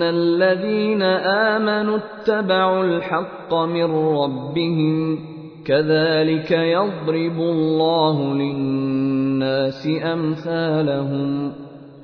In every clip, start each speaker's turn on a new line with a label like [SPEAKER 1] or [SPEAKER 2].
[SPEAKER 1] وان الذين امنوا اتبعوا الحق من ربهم كذلك يضرب الله للناس امثالهم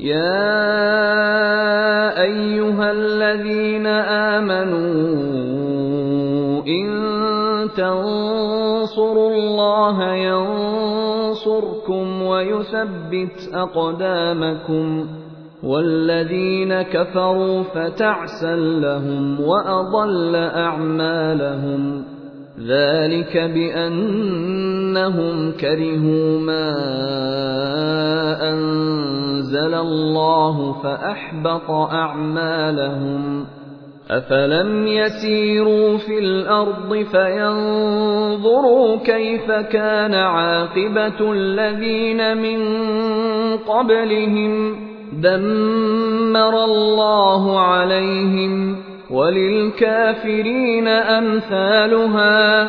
[SPEAKER 1] يا ايها الذين امنوا ان تنصروا الله ينصركم ويثبت اقدامكم والذين كفروا فتعسا لهم واضل اعمالهم ذلك بانهم كرهوا ما أنزل الله فأحبط أعمالهم. أفلم يسيروا في الأرض فينظروا كيف كان عاقبة الذين من قبلهم. دمر الله عليهم. وللكافرين أمثالها.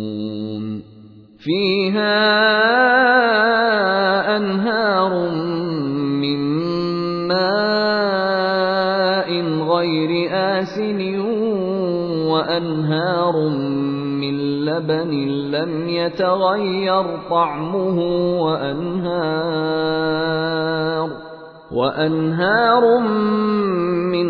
[SPEAKER 1] فيها انهار من ماء غير آسن وأنهار من لبن لم يتغير طعمه وأنهار وأنهار من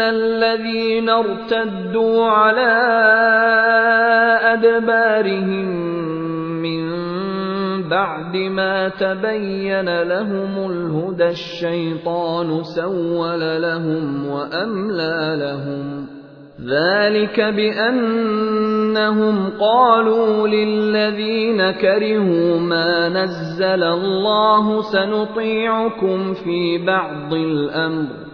[SPEAKER 1] الَّذِينَ ارْتَدُّوا عَلَىٰ أَدْبَارِهِم مِّن بَعْدِ مَا تَبَيَّنَ لَهُمُ الْهُدَى الشَّيْطَانُ سَوَّلَ لَهُمْ وَأَمْلَىٰ لَهُمْ ۚ ذَٰلِكَ بِأَنَّهُمْ قَالُوا لِلَّذِينَ كَرِهُوا مَا نَزَّلَ اللَّهُ سَنُطِيعُكُمْ فِي بَعْضِ الْأَمْرِ ۖ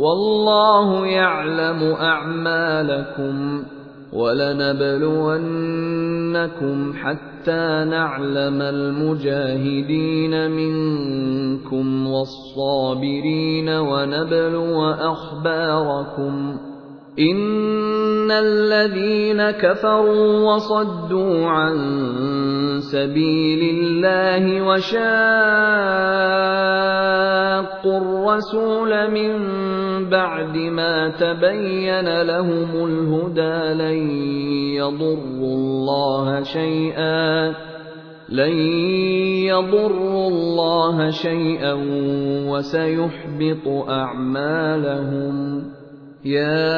[SPEAKER 1] وَاللَّهُ يَعْلَمُ أَعْمَالَكُمْ ۚ وَلَنَبْلُوَنَّكُمْ حَتَّىٰ نَعْلَمَ الْمُجَاهِدِينَ مِنكُمْ وَالصَّابِرِينَ وَنَبْلُوَ أَخْبَارَكُمْ ۚ إِنَّ الَّذِينَ كَفَرُوا وَصَدُّوا عَن سبيل الله وشاقوا الرسول من بعد ما تبين لهم الهدى لن يضروا الله شيئا لن يضروا الله شيئا وسيحبط أعمالهم. يا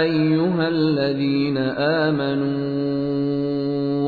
[SPEAKER 1] أيها الذين آمنوا